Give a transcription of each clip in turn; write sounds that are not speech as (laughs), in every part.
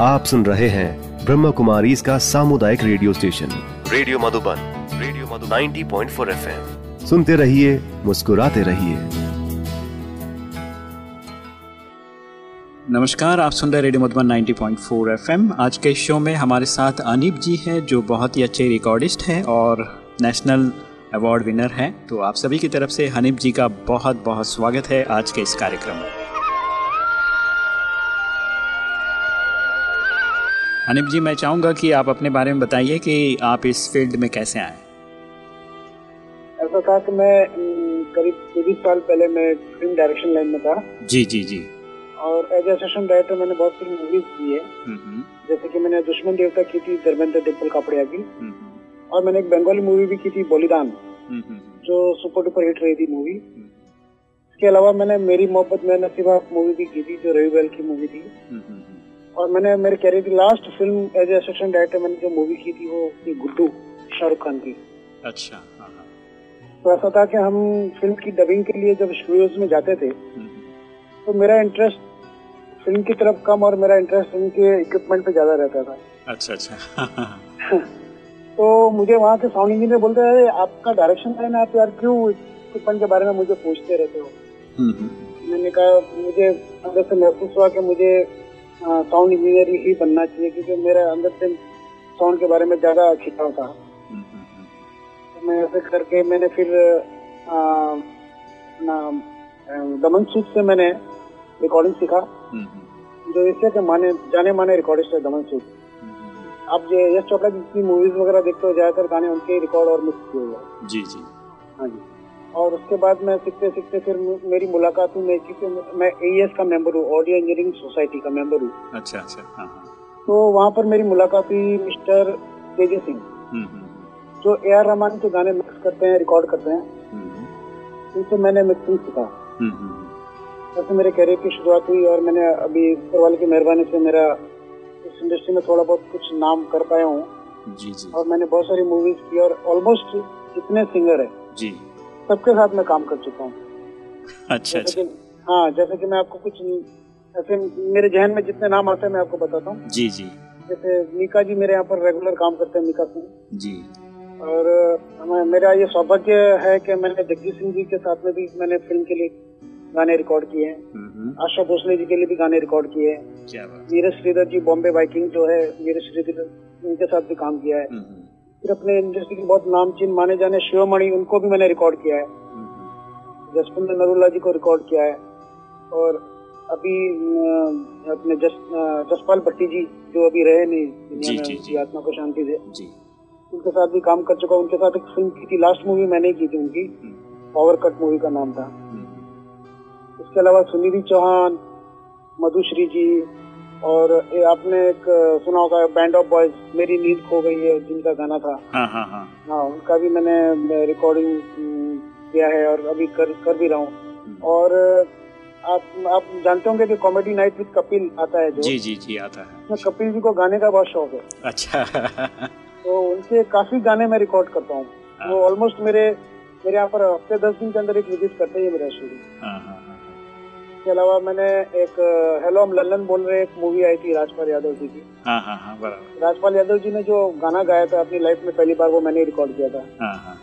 आप सुन रहे हैं ब्रह्म कुमारी इसका सामुदायिक radio station. Radio Madhuban radio Madhuban. 90.4 FM. सुनते रहिए, मुस्कुराते रहिए। नमस्कार, आप सुन रहे रेडियो मधुबन 90.4 एफएम। आज के शो में हमारे साथ अनीप जी हैं, जो बहुत ही अच्छे रिकॉर्डिस्ट हैं और नेशनल अवार्ड विनर हैं। तो आप सभी की तरफ़ से हनीप जी का बहुत बहुत स्वागत है आज के इस कार्यक्रम में। हनीप जी मैं चाहूँगा कि आप अपने बारे में बताइए कि आप इस फ़ील्ड में कैसे आए? ऐसा था कि मैं करीब चौबीस साल पहले मैं फ़िल्म डायरेक्शन लाइन में था। जी जी जी। और एज असिस्टेंट डायरेक्टर मैंने बहुत सी मूवीज़ की है। हम्म, हम्म, जैसे कि मैंने दुश्मन देवता की थी धर्मेंद्र डिम्पल कापड़िया की। हम्म, हम्म, और मैंने एक बंगाली मूवी भी की थी बलिदान हम्म, हम्म, जो सुपर डुपर हिट रही थी मूवी इसके अलावा मैंने मेरी मोहब्बत में नसीबा मूवी भी की थी जो रवि बैल की मूवी थी। हम्म, हम्म, हम्म, और मैंने मेरे कैरियर की last film as assistant director मैंने जो मूवी की थी वो थी गुड्डू शाहरुख खान की। अच्छा हाँ हाँ। तो ऐसा था कि हम फ़िल्म की डबिंग के लिए जब स्टूडियोज में जाते थे हम्म, तो मेरा इंटरेस्ट फ़िल्म की तरफ़ कम और मेरा इंटरेस्ट उनके इक्विपमेंट पे ज़्यादा रहता था। अच्छा अच्छा। हाँ, (laughs) हाँ, तो मुझे वहाँ के साउंड इंजीनियर बोलते हैं आपका डायरेक्शन लाइन आप यार क्यों इक्विपमेंट के बारे में मुझे पूछते रहते हो? हम्म, हम्म, मैंने कहा मुझे अंदर से महसूस हुआ कि मुझे साउंड इंजीनियर ही बनना चाहिए क्योंकि मेरे अंदर से साउंड के बारे में ज़्यादा खिंचाव था तो मैं ऐसे करके मैंने फिर दमन सूद से मैंने रिकॉर्डिंग सीखा। जो इससे के माने जाने माने रिकॉर्डिस्ट है दमन सूद। आप ये यश चोपड़ा की मूवीज़ वगैरह देखते हो ज़्यादातर गाने उनके रिकॉर्ड और मिक्स किए हुए हैं। जी जी। हाँ जी। और उसके बाद मैं सीखते सीखते फिर मेरी मुलाकात हुई मैं क्योंकि मैं एईएस का मेंबर हूँ ऑडियो इंजीनियरिंग सोसाइटी का मेंबर हूँ। अच्छा अच्छा हाँ हाँ। तो वहाँ पर मेरी मुलाकात हुई मिस्टर तेजय सिंह। हम्म, हम्म, जो ए आर रहमान के गाने मिक्स करते हैं रिकॉर्ड करते हैं हम्म, उनसे मैंने मिक्सिंग सीखा। हम्म, हम्म, ऐसे मेरे करियर की शुरुआत हुई और मैंने अभी ऊपर वाले की मेहरबानी से मेरा इस इंडस्ट्री में थोड़ा बहुत कुछ नाम कर पाया हूँ। जी जी। और मैंने बहुत सारी मूवीज़ की और ऑलमोस्ट जितने सिंगर है। जी। सबके साथ मैं काम कर चुका हूँ। अच्छा अच्छा। हाँ जैसे कि मैं आपको कुछ ऐसे मेरे जहन में जितने नाम आते हैं मैं आपको बताता हूँ। जी जी। जैसे मीका जी मेरे यहाँ पर रेगुलर काम करते हैं मीका सिंह। जी। और मेरा ये सौभाग्य है कि मैंने जगजीत सिंह जी के साथ में भी मैंने फ़िल्म के लिए गाने रिकॉर्ड किए हैं। आशा भोसले जी के लिए भी गाने रिकॉर्ड किए हैं। नीरज श्रीधर जी बॉम्बे बाइकिंग जो है नीरज श्रीधर उनके साथ भी काम किया है। फिर अपने इंडस्ट्री के बहुत नामचीन माने जाने शिवमणि उनको भी मैंने रिकॉर्ड किया है। हम्म, हम्म, जसपिंदर नरूला जी को रिकॉर्ड किया है। और अभी अपने जस जसपाल भट्टी जी जो अभी रहे नहीं दुनिया जी, में जी, जी। आत्मा को शांति दे। जी। उनके साथ भी काम कर चुका उनके साथ एक फ़िल्म की थी लास्ट मूवी मैंने ही की थी उनकी। हम्म, पावर कट मूवी का नाम था। हम्म, इसके अलावा सुनिधि चौहान मधुश्री जी और आपने एक सुना होगा बैंड ऑफ़ बॉयज़ मेरी नींद खो गई है जिनका गाना था। हाँ हाँ हाँ। हाँ उनका भी मैंने रिकॉर्डिंग किया है और अभी कर कर भी रहा हूँ। हम्म, और आप आप जानते होंगे कि कॉमेडी नाइट विद कपिल आता है जो। जी जी जी आता है। कपिल जी को गाने का बहुत शौक है। अच्छा। (laughs) तो उनके काफ़ी गाने मैं रिकॉर्ड करता हूँ। वो ऑलमोस्ट मेरे मेरे यहाँ पर हफ़्ते दस दिन के अंदर एक विज़िट करते ही मेरा स्टूडियो हाँ हाँ हाँ। इसके अलावा मैंने एक हेलो हम लल्लन बोल रहे एक मूवी आई थी राजपाल यादव जी की। हाँ हाँ हाँ बराबर। राजपाल यादव जी ने जो गाना गाया था अपनी लाइफ में पहली बार वो मैंने रिकॉर्ड किया था। हाँ हाँ।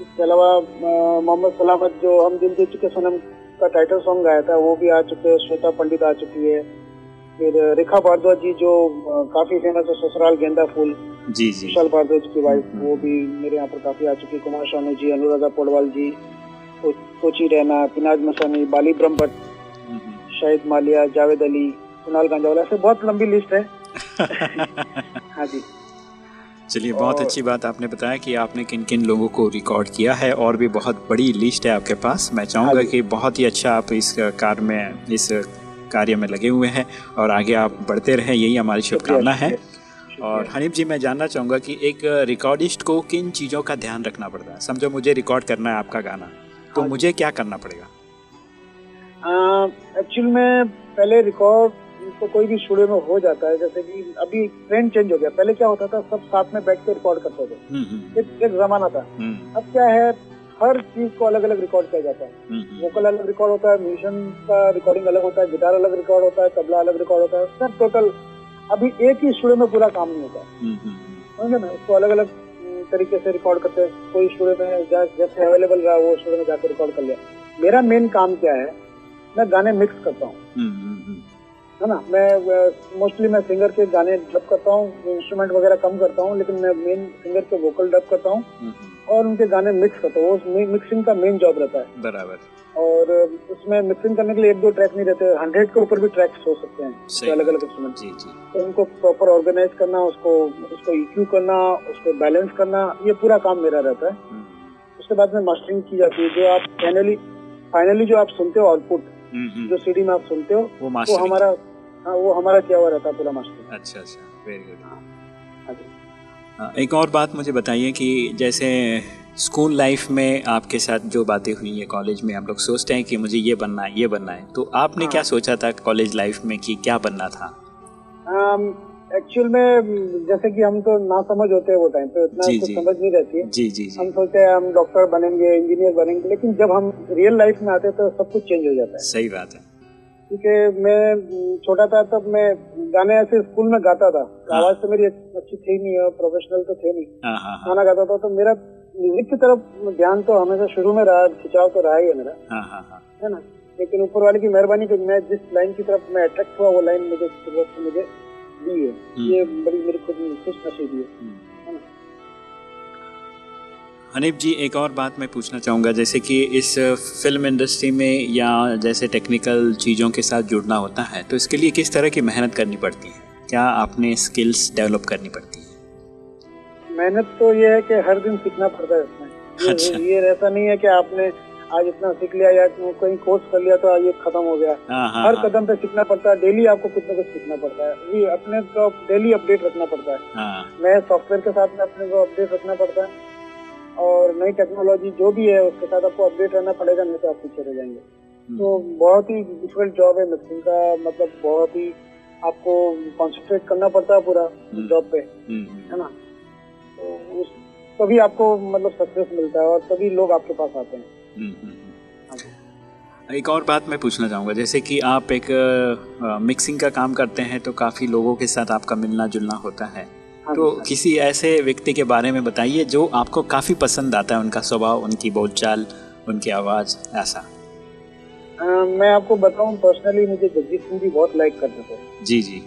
इसके अलावा मोहम्मद सलामत जो हम दिल दे चुके सनम का टाइटल सॉन्ग गाया था वो भी आ चुके हैं श्वेता पंडित आ चुकी है। फिर रेखा भारद्वाज जी जो काफ़ी फ़ेमस है ससुराल गेंदा फूल। जी जी। विशाल भारद्वाज की वाइफ हम्म। वो भी मेरे यहाँ पर काफ़ी आ चुकी है। कुमार शानू जी अनुराधा पोडवाल जी कोची रैना पिनाज मसानी बाली हम्म। शाहिद मालिया जावेद अली कुणाल गांजावाला ऐसे बहुत लंबी लिस्ट है। (laughs) हाँ जी। चलिए बहुत अच्छी बात आपने बताया कि आपने किन किन लोगों को रिकॉर्ड किया है और भी बहुत बड़ी लिस्ट है आपके पास। मैं चाहूँगा हाँ कि बहुत ही अच्छा आप इस कार्य में इस कार्य में लगे हुए हैं और आगे आप बढ़ते रहें यही हमारी शुभकामना है। और हनीफ जी मैं जानना चाहूँगा कि एक रिकॉर्डिस्ट को किन चीज़ों का ध्यान रखना पड़ता है? समझो मुझे रिकॉर्ड करना है आपका गाना। तो हाँ मुझे क्या करना पड़ेगा? एक्चुअल में पहले रिकॉर्ड तो कोई भी स्टूडियो में हो जाता है जैसे कि अभी ट्रेंड चेंज हो गया। पहले क्या होता था सब साथ में बैठ के रिकॉर्ड करते थे। हम्म, हम्म, एक एक जमाना था। हम्म, अब क्या है हर चीज़ को अलग अलग रिकॉर्ड किया जाता है। वोकल अलग रिकॉर्ड होता है म्यूजिशियन का रिकॉर्डिंग अलग होता है गिटार अलग रिकॉर्ड होता है तबला अलग रिकॉर्ड होता है। सब टोटल अभी एक ही स्टूडियो में पूरा काम नहीं होता। हम्म, समझे ना? उसको अलग अलग तरीके से रिकॉर्ड करते हैं। कोई स्टूडियो में जैसे अवेलेबल रहा, वो स्टूडियो में जाकर रिकॉर्ड कर लिया। मेरा मेन काम क्या है, मैं गाने मिक्स करता हूँ। है ना? मैं मोस्टली मैं सिंगर के गाने डब करता हूँ इंस्ट्रूमेंट वगैरह कम करता हूँ लेकिन मैं मेन सिंगर के वोकल डब करता हूँ। और उनके गाने मिक्स करता हूँ मिक्सिंग का मेन जॉब रहता है। बराबर। और उसमें मिक्सिंग करने के लिए एक दो ट्रैक नहीं रहते हंड्रेड के ऊपर भी ट्रैक्स हो सकते हैं तो अलग अलग इंस्ट्रूमेंट जी जी। तो उनको प्रॉपर ऑर्गेनाइज करना उसको उसको इक्यू करना उसको बैलेंस करना ये पूरा काम मेरा रहता है। हम्म। उसके बाद में मास्टरिंग की जाती है जो आप फाइनली फाइनली जो आप सुनते हो आउटपुट हम्म, हम्म। जो सीडी में आप सुनते हो वो, वो हमारा हाँ वो हमारा किया हुआ रहता है पूरा मास्टरिंग अच्छा अच्छा वेरी गुड हाँ एक और बात मुझे बताइए कि जैसे स्कूल लाइफ में आपके साथ जो बातें हुई है कॉलेज में हम लोग सोचते हैं कि मुझे ये बनना है ये बनना है तो आपने हाँ। क्या सोचा था कॉलेज लाइफ में कि क्या बनना था? एक्चुअल में जैसे कि हम तो ना समझ होते हैं वो टाइम पे उतना कुछ समझ नहीं रहती है। जी जी हम सोचते हैं हम डॉक्टर बनेंगे इंजीनियर बनेंगे लेकिन जब हम रियल लाइफ में आते हैं तो सब कुछ चेंज हो जाता है। सही बात है। क्योंकि मैं छोटा था तब मैं गाने ऐसे स्कूल में गाता था। हाँ। आवाज़ तो मेरी अच्छी थी नहीं और प्रोफेशनल तो थे नहीं। हाँ, हाँ, गाना गाता था तो मेरा म्यूज़िक की तरफ़ ध्यान तो हमेशा शुरू में रहा खिंचाव तो रहा ही है मेरा। हाँ, ना? लेकिन ऊपर वाले की मेहरबानी कि मैं जिस लाइन की तरफ़ मैं अट्रैक्ट हुआ वो लाइन मुझे मुझे दी है। हम्म। ये बड़ी मेरी खुद खुश नसीबी है हनीफ जी एक और बात मैं पूछना चाहूँगा जैसे कि इस फ़िल्म इंडस्ट्री में या जैसे टेक्निकल चीज़ों के साथ जुड़ना होता है तो इसके लिए किस तरह की मेहनत करनी पड़ती है? क्या आपने स्किल्स डेवलप करनी पड़ती है? मेहनत तो ये है कि हर दिन सीखना पड़ता है इसमें। अच्छा। ये, ऐसा नहीं है कि आपने आज इतना सीख लिया या कहीं कोर्स कर लिया तो आज ये खत्म हो गया। हाँ, हाँ, हर हाँ। कदम पे सीखना पड़ता है डेली आपको कुछ ना कुछ सीखना पड़ता है। ये अपने को डेली अपडेट रखना पड़ता है। नए सॉफ्टवेयर के साथ में अपने को अपडेट रखना पड़ता है। और नई टेक्नोलॉजी जो भी है उसके साथ आपको अपडेट रहना पड़ेगा नहीं तो आप पीछे रह जाएँगे हम्म। तो बहुत ही डिफ़िकल्ट जॉब है मिक्सिंग का मतलब बहुत ही आपको कॉन्सेंट्रेट करना पड़ता है पूरा जॉब हम्म। पे हम्म। है ना तो तभी आपको मतलब सक्सेस मिलता है और तभी लोग आपके पास आते हैं। हाँ एक और बात मैं पूछना चाहूँगा जैसे कि आप एक मिक्सिंग का काम करते हैं तो काफ़ी लोगों के साथ आपका मिलना जुलना होता हाँ तो हाँ किसी ऐसे व्यक्ति के बारे में बताइए जो आपको काफ़ी पसंद आता है उनका स्वभाव उनकी बोलचाल उनकी आवाज़ ऐसा। आ, मैं आपको बताऊँ पर्सनली मुझे जगजीत सिंह जी बहुत लाइक करते थे। जी जी।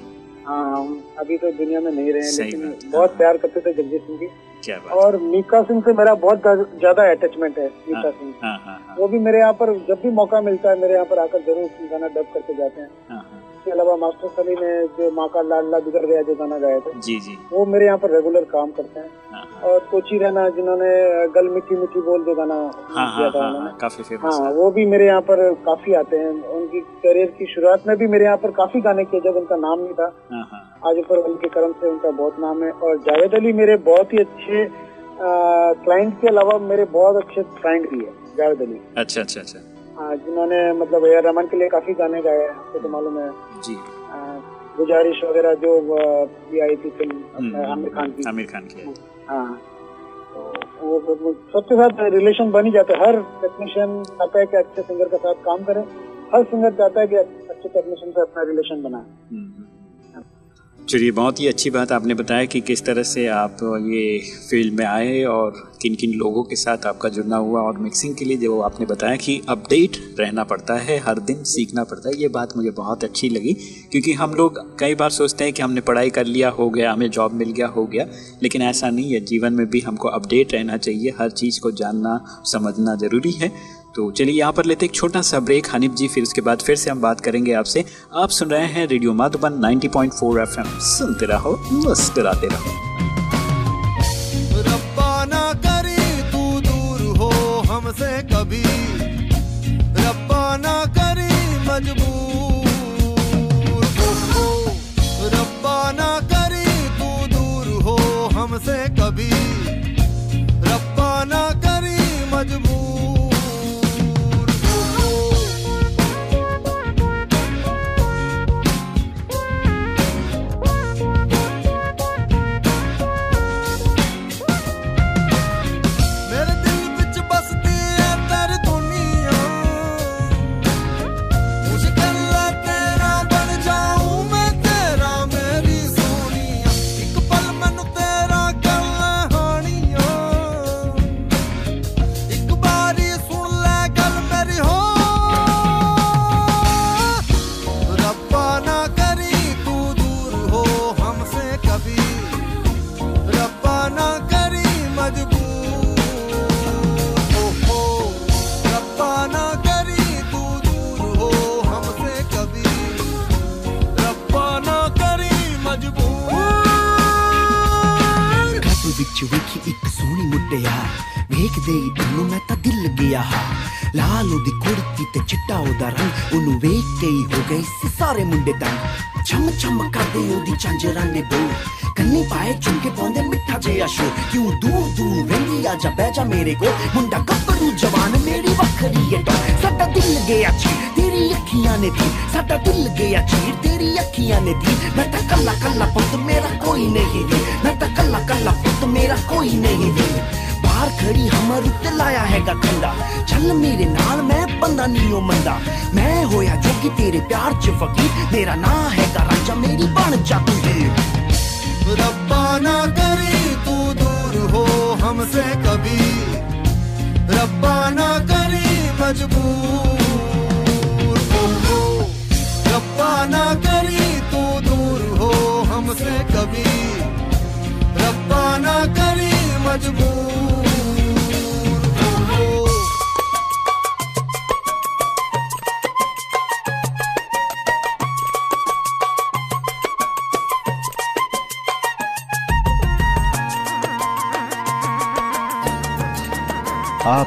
हाँ अभी तो दुनिया में नहीं रहे लेकिन बहुत प्यार करते थे जगजीत सिंह जी। क्या बात। और मीका सिंह से मेरा बहुत ज़्यादा अटैचमेंट है मीका हाँ, सिंह। हाँ, हाँ, वो भी मेरे यहाँ पर जब भी मौका मिलता है मेरे यहाँ पर आकर ज़रूर गाना डब करके जाते हैं। इसके अलावा मास्टर सली ने जो माँ का लाडला बिगड़ गया जो गाना गाया था जी जी। वो मेरे यहाँ पर रेगुलर काम करते हैं। हाँ, हाँ। और कोची रहना जिन्होंने गल मिठी मिठी बोल जो गाना हाँ, किया था उन्होंने। काफ़ी फ़ेमस हाँ वो भी मेरे यहाँ पर काफ़ी आते हैं। उनकी करियर की शुरुआत में भी मेरे यहाँ पर काफ़ी गाने किए जब उनका नाम नहीं था। आज ऊपर उनके कर्म से उनका बहुत नाम है। और जावेद अली मेरे बहुत ही अच्छे क्लाइंट के अलावा मेरे बहुत अच्छे क्लाइंट भी है जावेद अली। अच्छा अच्छा अच्छा। हाँ, जिन्होंने मतलब ए रहमान के लिए काफ़ी गाने गाए हैं आपको तो मालूम है। जी। गुजारिश वगैरह जो भी आई थी फ़िल्म हम्म, आमिर खान की। आमिर खान की हाँ। तो वो सबके साथ रिलेशन बन ही जाता है। हर टेक्नीशियन चाहता है कि अच्छे सिंगर के साथ काम करें। हर सिंगर चाहता है कि अच्छे टेक्नीशियन से अपना रिलेशन बनाए। हम्म, हम्म। चलिए, बहुत ही अच्छी बात आपने बताया कि किस तरह से आप ये फ़ील्ड में आए और किन किन लोगों के साथ आपका जुड़ना हुआ और मिक्सिंग के लिए जो आपने बताया कि अपडेट रहना पड़ता है, हर दिन सीखना पड़ता है, ये बात मुझे बहुत अच्छी लगी। क्योंकि हम लोग कई बार सोचते हैं कि हमने पढ़ाई कर लिया हो गया, हमें जॉब मिल गया हो गया, लेकिन ऐसा नहीं है। जीवन में भी हमको अपडेट रहना चाहिए, हर चीज़ को जानना, समझना ज़रूरी है। तो चलिए यहाँ पर लेते एक छोटा सा ब्रेक हनीफ जी, फिर उसके बाद फिर से हम बात करेंगे आपसे। आप सुन रहे हैं रेडियो माधुबन 90.4 एफएम। सुनते रहो, मुस्कुराते रहो। हमसे कभी। रब्बा ना करी, मजबूर रब्बा ना करी, तू दूर हो हमसे कभी। रब्बा ना करी, मजबूर ਹੀ ਉਹਨੂੰ ਮੈਂ ਤਾਂ ਦਿਲ ਗਿਆ ਹਾਂ ਲਾਲ ਉਹਦੀ ਕੁੜਤੀ ਤੇ ਚਿੱਟਾ ਉਹਦਾ ਰੰਗ ਉਹਨੂੰ ਵੇਖ ਕੇ ਹੀ ਹੋ ਗਏ ਸੀ ਸਾਰੇ ਮੁੰਡੇ ਦੰਗ ਛਮ ਛਮ ਕਰਦੇ ਉਹਦੀ ਚਾਂਜਰਾਂ ਦੇ ਬੋ ਕੰਨੀ ਪਾਏ ਝੁੰਕੇ ਪਾਉਂਦੇ ਮਿੱਠਾ ਜਿਹਾ ਸ਼ੋ ਕਿਉਂ ਦੂਰ ਦੂਰ ਰਹਿੰਦੀ ਆ ਜਾ ਬਹਿ ਜਾ ਮੇਰੇ ਕੋਲ ਮੁੰਡਾ ਗੱਭਰੂ ਜਵਾਨ ਮੇਰੀ ਵੱਖਰੀ ਏ ਟੋ ਸਾਡਾ ਦਿਲ ਗਿਆ ਚੀਰ ਤੇਰੀ ਅੱਖੀਆਂ ਨੇ ਦੀ ਸਾਡਾ ਦਿਲ ਗਿਆ ਚੀਰ ਤੇਰੀ ਅੱਖੀਆਂ ਨੇ ਦੀ ਮੈਂ ਤਾਂ ਕੱਲਾ ਕੱਲਾ ਪੁੱਤ ਮੇਰਾ ਕੋਈ ਨਹੀਂ ਵੀ ਮੈਂ ਤਾਂ ਕੱਲਾ ਕੱਲਾ ਪੁੱਤ ਮੇਰਾ ਕੋਈ ਨਹੀਂ ਵੀ ਬਾਹਰ ਖੜੀ ਹਮਰ ਉੱਤੇ ਲਾਇਆ ਹੈਗਾ ਖੰਡਾ ਚੱਲ ਮੇਰੇ ਨਾਲ ਮੈਂ ਬੰਦਾ ਨਹੀਂ ਉਹ ਮੰਦਾ ਮੈਂ ਹੋਇਆ ਜੋਗੀ ਤੇਰੇ ਪਿਆਰ ਚ ਫਕੀਰ ਮੇਰਾ ਨਾਂ ਹੈਗਾ ਰਾਜਾ ਮੇਰੀ ਬਣ ਜਾ ਤੂੰ ਹੀਰ रब्बा ना करी तू दूर हो हमसे कभी रब्बा ना करी मजबूर हो हो। रब्बा ना करी तू दूर हो हमसे कभी रब्बा ना करी मजबूर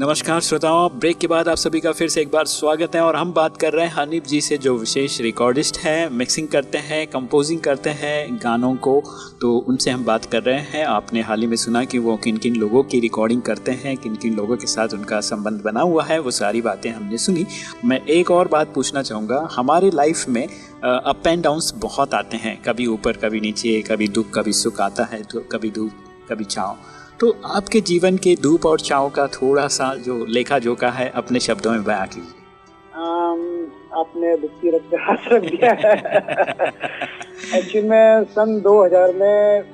नमस्कार श्रोताओं, ब्रेक के बाद आप सभी का फिर से एक बार स्वागत है और हम बात कर रहे हैं हनीफ जी से, जो विशेष रिकॉर्डिस्ट हैं मिक्सिंग करते हैं कंपोजिंग करते हैं गानों को। तो उनसे हम बात कर रहे हैं। आपने हाल ही में सुना कि वो किन किन लोगों की रिकॉर्डिंग करते हैं किन किन लोगों के साथ उनका संबंध बना हुआ है, वो सारी बातें हमने सुनी। मैं एक और बात पूछना चाहूँगा। हमारे लाइफ में अप एंड डाउन्स बहुत आते हैं। कभी ऊपर, कभी नीचे, कभी दुख, कभी सुख आता है तो कभी धूप कभी छाँव। तो आपके जीवन के धूप और छाँव का थोड़ा सा जो लेखा जोखा है अपने शब्दों में बया कीजिए। आपने दुखी रख हाथ रख दिया एक्चुअली (laughs) में सन 2000 में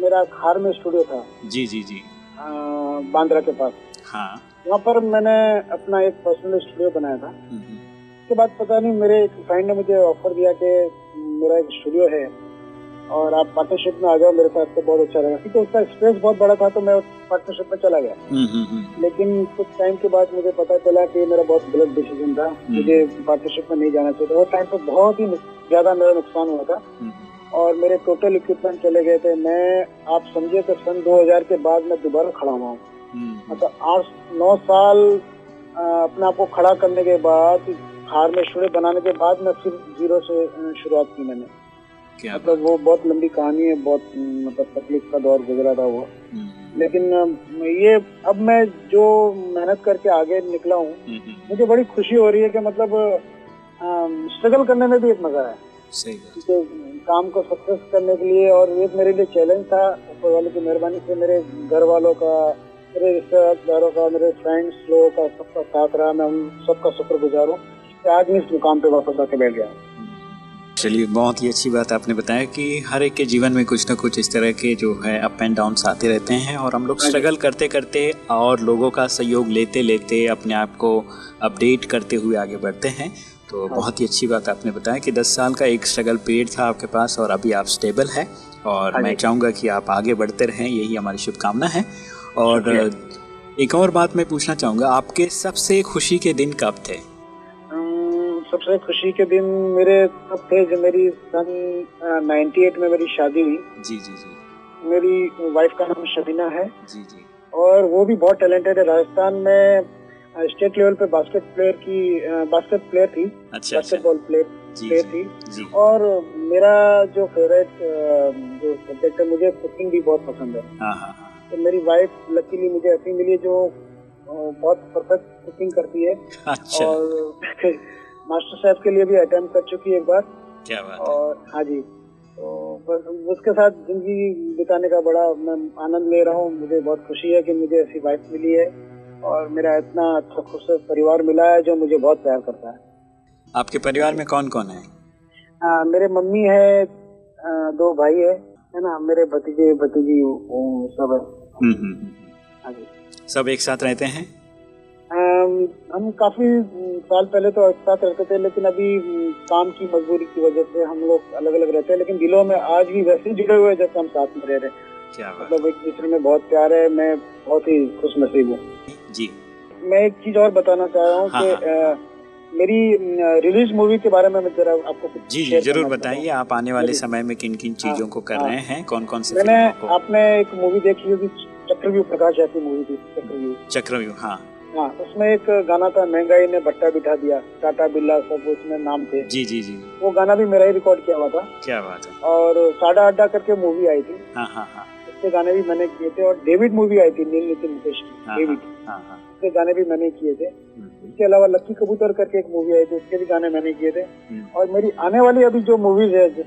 मेरा खार में स्टूडियो था। जी जी जी। बांद्रा के पास। हाँ। वहाँ पर मैंने अपना एक पर्सनल स्टूडियो बनाया था। हम्म, उसके बाद पता नहीं मेरे एक फ्रेंड ने मुझे ऑफ़र दिया कि मेरा एक स्टूडियो है। और आप पार्टनरशिप में आ जाओ मेरे साथ तो बहुत अच्छा रहेगा। क्योंकि उसका स्पेस बहुत बड़ा था तो मैं पार्टनरशिप में चला गया। हम्म, हम्म, हम्म, लेकिन कुछ टाइम के बाद मुझे पता चला कि मेरा बहुत गलत डिसीज़न था। मुझे पार्टनरशिप में नहीं जाना चाहिए था। उस टाइम पर बहुत ही ज़्यादा मेरा नुकसान हुआ था। और मेरे टोटल इक्विपमेंट चले गए थे। मैं आप समझिए कि सन 2000 के बाद मैं दोबारा खड़ा हुआ हूँ। मतलब आठ नौ साल अपने आप को खड़ा करने के बाद हार में स्टूडियो बनाने के बाद मैं फिर ज़ीरो से शुरुआत की मैंने। मतलब वो बहुत लंबी कहानी है बहुत मतलब तकलीफ़ का दौर गुजरा था वो हम्म, लेकिन ये अब मैं जो मेहनत करके आगे निकला हूँ हम्म, हम्म, मुझे बड़ी खुशी हो रही है कि मतलब स्ट्रगल करने में भी एक मज़ा है। सही क्योंकि काम को सक्सेस करने के लिए और एक मेरे लिए चैलेंज था ऊपर वाले की मेहरबानी से मेरे घर वालों का मेरे रिश्तेदारों का मेरे फ्रेंड्स लोगों का सबका साथ रहा मैं उन सबका शुक्र गुजार हूँ कि आज मैं इस मुकाम पे वापस आके बैठ गया चलिए बहुत ही अच्छी बात आपने बताया कि हर एक के जीवन में कुछ ना कुछ इस तरह के जो है अप एंड डाउन आते रहते हैं और हम लोग स्ट्रगल करते करते और लोगों का सहयोग लेते लेते अपने आप को अपडेट करते हुए आगे बढ़ते हैं। तो बहुत ही अच्छी बात आपने बताया कि 10 साल का एक स्ट्रगल पीरियड था आपके पास और अभी आप स्टेबल है और हाँ मैं चाहूँगा कि आप आगे बढ़ते रहें यही हमारी शुभकामना है। और एक और बात मैं पूछना चाहूँगा आपके सबसे खुशी के दिन कब थे? सबसे खुशी के दिन मेरे तब थे जब मेरी सन नाइन्टी एट में मेरी शादी हुई। जी जी जी। मेरी वाइफ का नाम शबीना है। जी जी। और वो भी बहुत टैलेंटेड है। राजस्थान में स्टेट लेवल पे बास्केट प्लेयर की बास्केट प्लेयर थी। अच्छा अच्छा। बास्केटबॉल प्लेयर जी प्लेयर जी थी। जी। और मेरा जो फेवरेट जो सब्जेक्ट है मुझे कुकिंग भी बहुत पसंद है। हाँ हाँ हाँ। तो मेरी वाइफ लकीली मुझे ऐसी मिली जो बहुत परफेक्ट कुकिंग करती है। अच्छा। और (laughs) मास्टर साहब के लिए भी अटेम्प्ट कर चुकी है एक बार। क्या बात है। और हाँ जी। तो बस उसके साथ ज़िंदगी बिताने का बड़ा मैं आनंद ले रहा हूँ। मुझे बहुत खुशी है कि मुझे ऐसी वाइफ मिली है। और मेरा इतना अच्छा खूबसूरत परिवार मिला है जो मुझे बहुत प्यार करता है। आपके परिवार में कौन कौन है? आ, मेरे मम्मी है आ, दो भाई है है ना? मेरे भतीजे भतीजी सब है। हम्म, हम्म, हम्म। हाँ सब एक साथ रहते हैं? हम काफ़ी साल पहले तो एक साथ रहते थे लेकिन अभी काम की मजबूरी की वजह से हम लोग अलग अलग रहते हैं लेकिन दिलों में आज भी वैसे ही जुड़े हुए जैसे हम साथ में रह रहे हैं। मतलब एक दूसरे में बहुत प्यार है मैं बहुत ही खुश नसीब हूँ। जी। मैं एक चीज़ और बताना चाह रहा हूँ हाँ, कि हाँ। मेरी रिलीज़ मूवी के बारे में मैं जरा आपको जी जी ज़रूर बताइए आप आने वाले समय में किन किन चीज़ों को कर हाँ, रहे हैं कौन कौन से मैंने आपने एक मूवी देखी होगी चक्रव्यूह प्रकाश की मूवी थी चक्रव्यूह। चक्रव्यूह हाँ। हाँ उसमें एक गाना था महँगाई ने बट्टा बिठा दिया टाटा बिल्ला सब उसमें नाम थे। जी जी जी। वो गाना भी मेरा ही रिकॉर्ड किया हुआ था। क्या बात है। और साडा अड्डा करके मूवी आई थी। हाँ हाँ हाँ। उसके गाने भी मैंने किए थे और डेविड मूवी आई थी नील नितिन मुकेश की डेविड हाँ हाँ उसके गाने भी मैंने किए थे। हम्म, इसके अलावा लक्की कबूतर करके एक मूवी आई थी उसके भी गाने मैंने किए थे। हम्म, और मेरी आने वाली अभी जो मूवीज़ है जो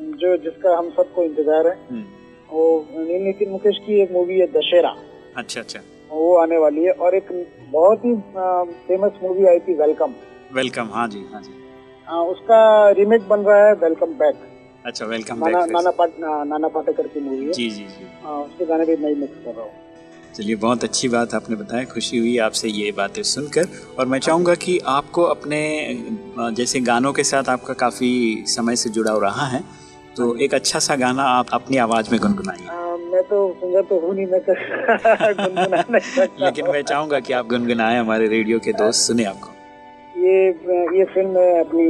जो- जिसका हम सबको इंतज़ार है हम्म, वो नील नितिन मुकेश की एक मूवी है दशहरा। अच्छा अच्छा। वो आने वाली है और एक बहुत ही फ़ेमस मूवी आई थी वेलकम वेलकम हाँ जी हाँ जी. आ, उसका रीमेक बन रहा है वेलकम बैक अच्छा वेलकम नाना बैक नाना पाट नाना पाटेकर की मूवी है। जी जी जी. आ, उसके गाने भी मैं मिक्स कर रहा हूँ। चलिए बहुत अच्छी बात आपने बताया खुशी हुई आपसे ये बातें सुनकर। और मैं चाहूँगा कि आपको अपने जैसे गानों के साथ आपका काफ़ी समय से जुड़ाव रहा है तो एक अच्छा सा गाना आप अपनी आवाज़ में गुनगुनाइए। तो सिंगर तो हूँ नहीं मैं तो गुनगुना नहीं सकता लेकिन मैं चाहूँगा कि आप गुनगुनाएँ हमारे रेडियो के दोस्त सुने आपको। ये ये फ़िल्म है अपनी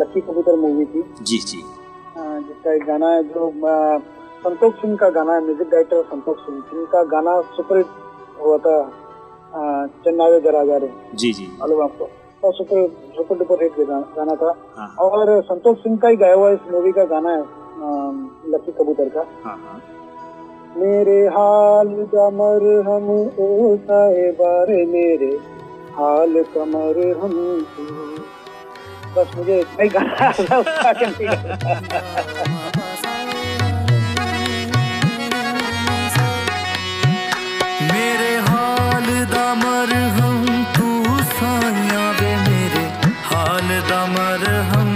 लक्की कबूतर मूवी थी। जी जी। जिसका एक गाना है जो संतोष सिंह का गाना है म्यूज़िक डायरेक्टर संतोष सिंह। जिनका गाना सुपरहिट हुआ था आ, चन्नावे दराजा रे जी जी। मालूम आपको? और सुपर सुपर डुपर हिट गाना था। हाँ। और संतोष सिंह का ही गाया हुआ इस मूवी का गाना है लक्की कबूतर का। हाँ हाँ। मेरे हाल कमर हम ओ साहेबारे मेरे हाल कमर हम बस मुझे इतना ही गाना। मेरे हाल दा मरहम तू वे मेरे हाल दा मरहम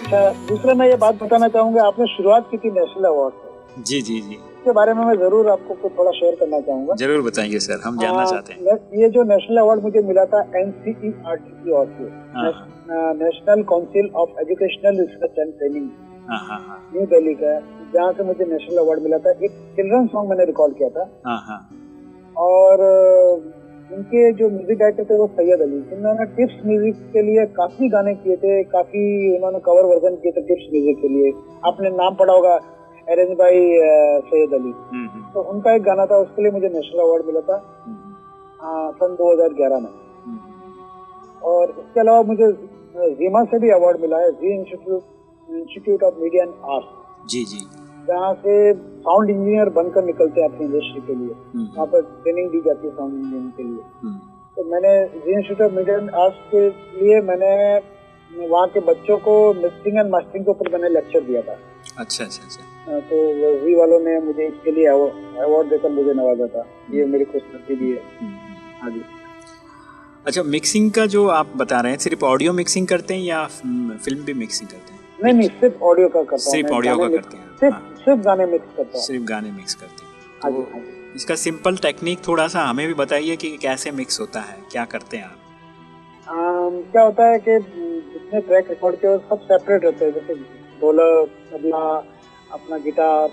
अच्छा दूसरा मैं ये बात बताना चाहूँगा आपने शुरुआत की थी नेशनल अवार्ड से जी जी जी। इसके बारे में मैं ज़रूर आपको कुछ थोड़ा शेयर करना चाहूँगा। ज़रूर बताइए सर हम जानना चाहते हैं। ये जो नेशनल अवार्ड मुझे मिला था एनसीईआरटी की ओर से। National Council of Educational Research and Training New Delhi का जहाँ से मुझे नेशनल अवार्ड मिला था। एक चिल्ड्रन सॉन्ग मैंने रिकॉर्ड किया था। हाँ हाँ। और इनके जो म्यूज़िक डायरेक्टर थे वो सैयद अली। इन्होंने टिप्स म्यूज़िक के लिए काफ़ी गाने किए थे काफ़ी उन्होंने कवर वर्जन किए थे टिप्स म्यूज़िक के लिए। आपने नाम पढ़ा होगा अरेंज बाई सैयद अली। हम्म, हम्म, तो उनका एक गाना था उसके लिए मुझे नेशनल अवार्ड मिला था सन 2011 में। हम्म, और इसके अलावा मुझे जीमा से भी अवार्ड मिला है जी institute institute of media and art जी जी। जहाँ से साउंड इंजीनियर बनकर निकलते हैं अपनी इंडस्ट्री के लिए। हम्म, वहाँ पर ट्रेनिंग दी जाती है साउंड इंजीनियरिंग के लिए। हम्म, तो मैंने जी institute of media and arts के लिए मैंने वहाँ के बच्चों को मिक्सिंग एंड मास्टरिंग के ऊपर मैंने लेक्चर दिया था। अच्छा अच्छा अच्छा। तो जी वालों ने मुझे इसके लिए अवार्ड देकर मुझे नवाजा था। ये मेरी खुशनसीबी है। हाँ जी। अच्छा मिक्सिंग का जो आप बता रहे हैं सिर्फ़ ऑडियो मिक्सिंग करते हैं या फ़िल्म भी मिक्सिंग करते हैं? नहीं नहीं सिर्फ़ ऑडियो का करता हूँ सिर्फ़ ऑडियो का करते हैं। सिर्फ़ हाँ, सिर्फ़ गाने मिक्स करता हूँ। सिर्फ़ गाने मिक्स करते हैं। हाँ तो हाँ इसका सिंपल टेक्निक थोड़ा सा हमें भी बताइए कि कैसे मिक्स होता है क्या करते हैं आप? क्या होता है कि जितने ट्रैक रिकॉर्ड किए वो सब सेपरेट रहते हैं जैसे ढोलक तबला अपना गिटार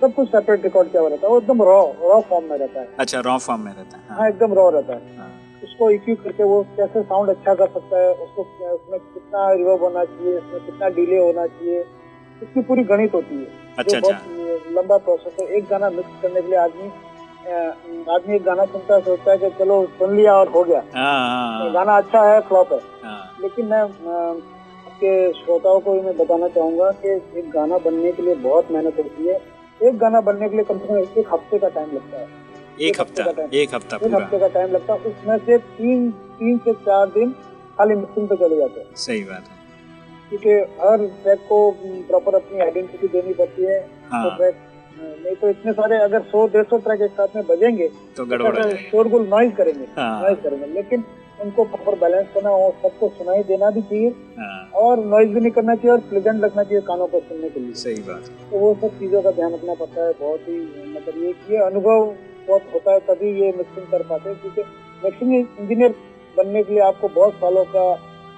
सब कुछ सेपरेट रिकॉर्ड किया हुआ रहता है। वो एकदम रॉ रॉ फॉर्म में रहता है। अच्छा रॉ फॉर्म में रहता है। हाँ। एकदम रॉ रहता हाँ, उसको इक्यू करके वो कैसे साउंड अच्छा कर सकता है उसको उसमें कितना रिवर्ब होना चाहिए उसमें कितना डिले होना चाहिए उसकी पूरी गणित होती है। अच्छा जो अच्छा। बहुत लंबा प्रोसेस है एक गाना मिक्स करने के लिए आदमी आदमी एक गाना सुनता है सोचता है कि चलो सुन लिया और हो गया। हाँ हाँ, हाँ, गाना अच्छा है फ्लॉप है। हाँ, लेकिन मैं आपके श्रोताओं को भी मैं बताना चाहूँगा कि एक गाना बनने के लिए बहुत मेहनत होती है। एक गाना बनने के लिए कम से कम एक हफ़्ते का टाइम लगता है। एक हफ़्ता एक हफ़्ता एक हफ़्ते का टाइम लगता है उसमें से तीन तीन से चार दिन खाली मिक्सिंग पे चले जाते हैं। सही बात है। क्योंकि हर ट्रैक को प्रॉपर अपनी आइडेंटिटी देनी पड़ती है। हाँ। तो ट्रैक नहीं तो इतने सारे अगर सौ डेढ़ सौ ट्रैक एक साथ में बजेंगे तो गड़बड़ तो शोरगुल नॉइज़ करेंगे हाँ। नॉइज़ करेंगे। लेकिन उनको प्रॉपर बैलेंस करना और सबको सुनाई देना भी चाहिए हाँ। और नॉइज़ भी नहीं करना चाहिए और प्लेजेंट लगना चाहिए कानों को सुनने के लिए। सही बात तो वो सब चीज़ों का ध्यान रखना पड़ता है। बहुत ही मतलब ये अनुभव बहुत होता है तभी ये मिक्सिंग कर पाते हैं क्योंकि मिक्सिंग इंजीनियर बनने के लिए आपको बहुत सालों का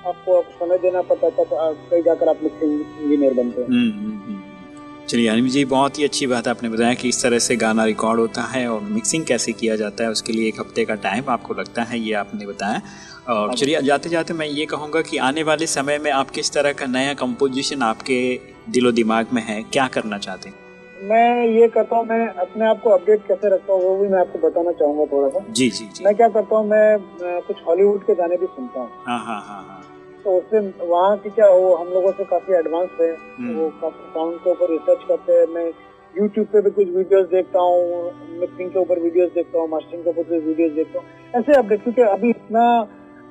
आपको समय देना पड़ता है तब कहीं जाकर आप मिक्सिंग इंजीनियर बनते हैं। हम्म, हम्म, हम्म। चलिए हनीम जी बहुत ही अच्छी बात है आपने बताया कि इस तरह से गाना रिकॉर्ड होता है और मिक्सिंग कैसे किया जाता है उसके लिए एक हफ़्ते का टाइम आपको लगता है ये आपने बताया। और चलिए जाते जाते मैं ये कहूँगा कि आने वाले समय में आप किस तरह का नया कंपोजिशन आपके दिलो दिमाग में है क्या करना चाहते हैं? मैं ये करता हूँ मैं अपने आप को अपडेट कैसे रखता हूँ वो भी मैं आपको बताना चाहूँगा थोड़ा सा। जी जी जी। मैं क्या करता हूँ मैं कुछ हॉलीवुड के गाने भी सुनता हूँ। हाँ हाँ हाँ तो उससे वहाँ की क्या वो हम लोगों से काफ़ी एडवांस है हम्म। वो काफ़ी साउंड के ऊपर रिसर्च करते हैं। मैं यूट्यूब पे भी कुछ वीडियोस देखता हूँ मिक्सिंग के ऊपर वीडियोस देखता हूँ मास्टरिंग के ऊपर कुछ वीडियोस देखता हूँ। ऐसे अपडेट क्योंकि अभी इतना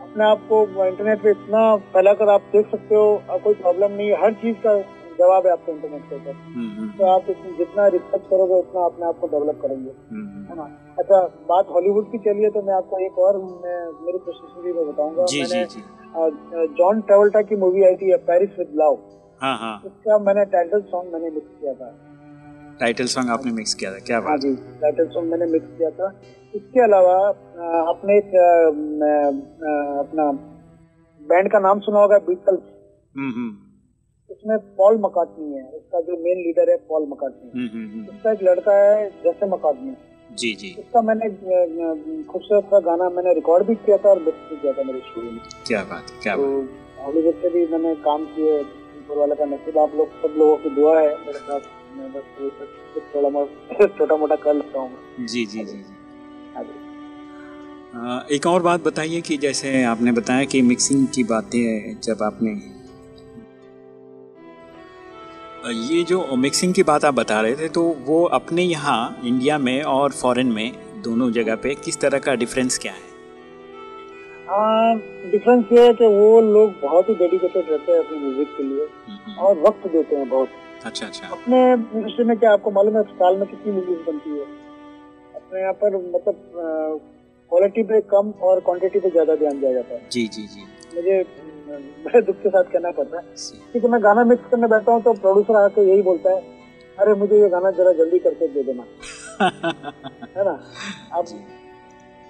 अपने आप को इंटरनेट पे इतना फैलाकर आप देख सकते हो कोई प्रॉब्लम नहीं है। हर चीज़ का जवाब है आपको इंटरनेट के ऊपर। हम्म, हम्म, तो आप जितना रिसर्च करोगे उतना अपने आप को डेवलप करेंगे। हम्म, है ना? अच्छा बात हॉलीवुड की चलिए तो मैं आपको एक और मैं मेरी खुशनसीबी में बताऊँगा। जी जी मैंने जॉन ट्रेवल्टा की मूवी आई थी पेरिस विद लव हाँ हाँ। उसका मैंने टाइटल सॉन्ग मैंने मिक्स किया था। टाइटल सॉन्ग आपने मिक्स किया था क्या हाँ बात जी टाइटल सॉन्ग मैंने मिक्स किया था। इसके अलावा आपने एक अपना बैंड का नाम सुना होगा बीटल्स हम्म हम्म। उसमें पॉल मकाटनी है। उसका जो मेन लीडर है पॉल मकाटनी। हम्म, हम्म, हम्म, उसका एक लड़का है जैसे मकाटनी। जी जी। उसका मैंने खूबसूरत सा गाना मैंने रिकॉर्ड भी किया था और मिक्स भी किया था मेरे स्टूडियो में। क्या बात है क्या तो हॉलीवुड से भी मैंने काम किए वाले का नसीब आप लोग सब लोगों की दुआ है मेरे साथ। मैं बस थोड़ा मोटा (laughs) छोटा मोटा कर लेता हूँ। जी जी जी जी। हाँ एक और बात बताइए कि जैसे आपने बताया कि मिक्सिंग की बातें जब आपने ये जो मिक्सिंग की बात आप बता रहे थे तो वो अपने यहाँ इंडिया में और फॉरेन में दोनों जगह पे किस तरह का डिफरेंस क्या है? डिफरेंस ये है कि वो लोग बहुत ही डेडिकेटेड रहते हैं अपने म्यूज़िक के लिए और वक्त देते हैं बहुत। अच्छा अच्छा। अपने इंडस्ट्री में क्या आपको मालूम है साल में कितनी मूवीज़ बनती है? अपने यहाँ पर मतलब क्वालिटी पे कम और क्वांटिटी पे ज़्यादा ध्यान दिया जाता है। जी जी जी। मुझे बड़े दुख के साथ कहना पड़ता है। क्योंकि मैं गाना मिक्स करने बैठता हूँ तो प्रोड्यूसर आके यही बोलता है अरे मुझे ये गाना जरा जल्दी करके दे देना। (laughs) है ना? अब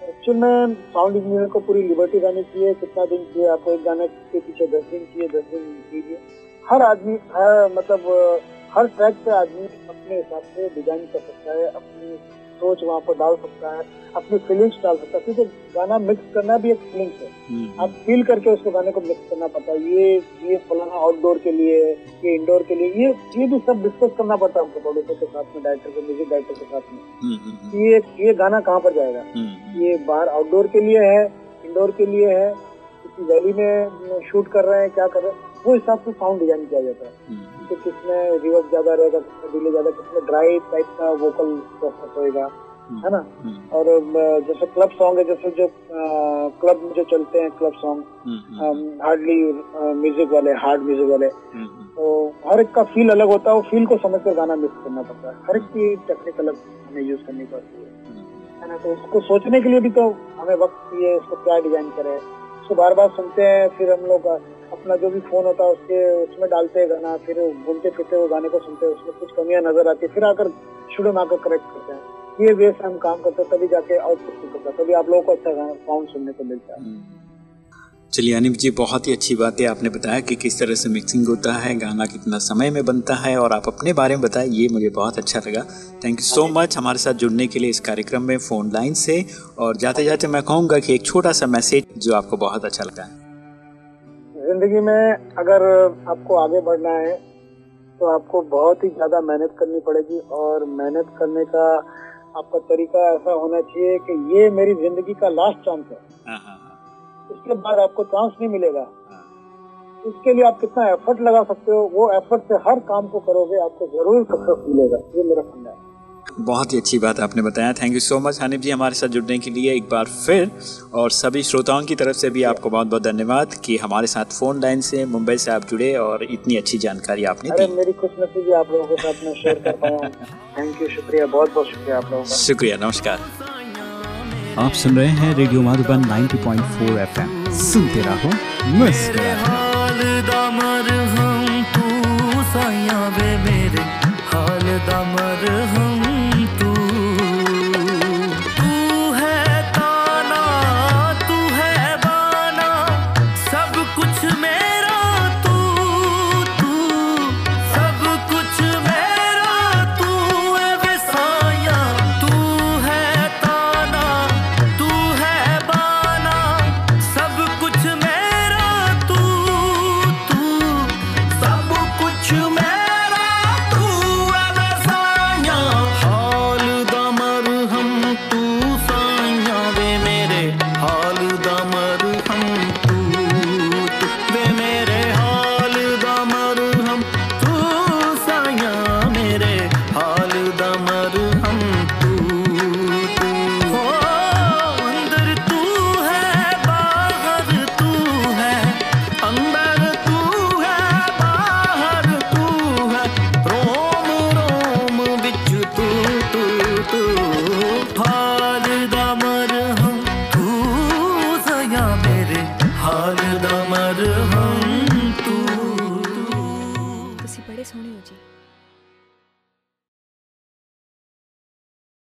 एक्चुअल में साउंड इंजीनियर को पूरी लिबर्टी रहनी चाहिए कितना दिन चाहिए आपको एक गाने के पीछे दस दिन चाहिए दस दिन कीजिए हर आदमी हर मतलब हर ट्रैक पे आदमी अपने हिसाब से डिज़ाइन कर सकता है अपनी सोच वहाँ पर डाल सकता है अपनी फीलिंग्स डाल सकता है। क्योंकि गाना मिक्स करना भी एक फीलिंग्स है। हम्म, आप फील करके उसको गाने को मिक्स करना पड़ता है। ये ये फलाना आउटडोर के लिए ये इंडोर के लिए ये ये भी सब डिस्कस करना पड़ता है हमको प्रोड्यूसर के साथ में डायरेक्टर के म्यूज़िक डायरेक्टर के साथ में। हम्म, हम्म, ये ये गाना कहाँ पर जाएगा? ये बाहर आउटडोर के लिए है इंडोर के लिए है किसी वैली में शूट कर रहे हैं क्या कर रहे हैं? वो हिसाब से साउंड डिज़ाइन किया जाता है। कि किसमें रिवर्स ज़्यादा रहेगा किसमें डिले ज़्यादा किसमें ड्राई टाइप का वोकल प्रोसेस होएगा है ना? और जैसे क्लब सॉन्ग है जैसे जो क्लब में जो चलते हैं क्लब सॉन्ग हार्डली म्यूज़िक वाले हार्ड म्यूज़िक वाले तो हर एक का फील अलग होता है वो फील को समझ कर गाना मिक्स करना पड़ता है। हर एक की टेक्निक अलग हमें यूज़ करनी पड़ती है। है ना तो उसको सोचने के लिए भी तो हमें वक्त चाहिए उसको क्या डिज़ाइन करें। उसको बार बार सुनते हैं फिर हम लोग अपना जो भी फ़ोन होता है उसके उसमें डालते हैं गाना, फिर घूमते फिरते वो गाने को सुनते हैं, उसमें कुछ कमियाँ नज़र आती है, फिर आकर में आकर करेक्ट करते हैं। ये वे से हम काम करते हैं, तभी जाके आउटपुट निकलता है, तभी आप लोगों को अच्छा साउंड सुनने को मिलता है। हम्म। चलिए अनिप जी, बहुत ही अच्छी बात है आपने बताया कि किस तरह से मिक्सिंग होता है, गाना कितना समय में बनता है, और आप अपने बारे में बताएँ, ये मुझे बहुत अच्छा लगा। थैंक यू सो मच हमारे साथ जुड़ने के लिए इस कार्यक्रम में फ़ोन लाइन से, और जाते जाते मैं कहूँगा कि एक छोटा सा मैसेज जो आपको बहुत अच्छा लगता है। ज़िंदगी में अगर आपको आगे बढ़ना है तो आपको बहुत ही ज़्यादा मेहनत करनी पड़ेगी और मेहनत करने का आपका तरीका ऐसा होना चाहिए कि ये मेरी ज़िंदगी का लास्ट चांस है। हाँ, हाँ। बाद आपको चांस नहीं मिलेगा। इसके लिए आप कितना एफर्ट लगा सकते हो वो एफर्ट से हर काम को करोगे आपको ज़रूर सक्सेस मिलेगा। ये मेरा फंडा है। बहुत ही अच्छी बात आपने बताया। Thank you so much Hanif ji हमारे साथ जुड़ने के लिए एक बार फिर। और सभी श्रोताओं की तरफ़ से भी आपको बहुत बहुत धन्यवाद कि हमारे साथ फ़ोन लाइन से मुंबई से आप जुड़े और इतनी अच्छी जानकारी आपने दी। मेरी खुश नसीबी आप लोगों के साथ में शेयर कर पाया। थैंक यू शुक्रिया बहुत बहुत शुक्रिया आप लोगों का। शुक्रिया नमस्कार। आप सुन रहे हैं रेडियो माधुबन 90.4 एफएम सुनते रहो मस्त हाल दमर हम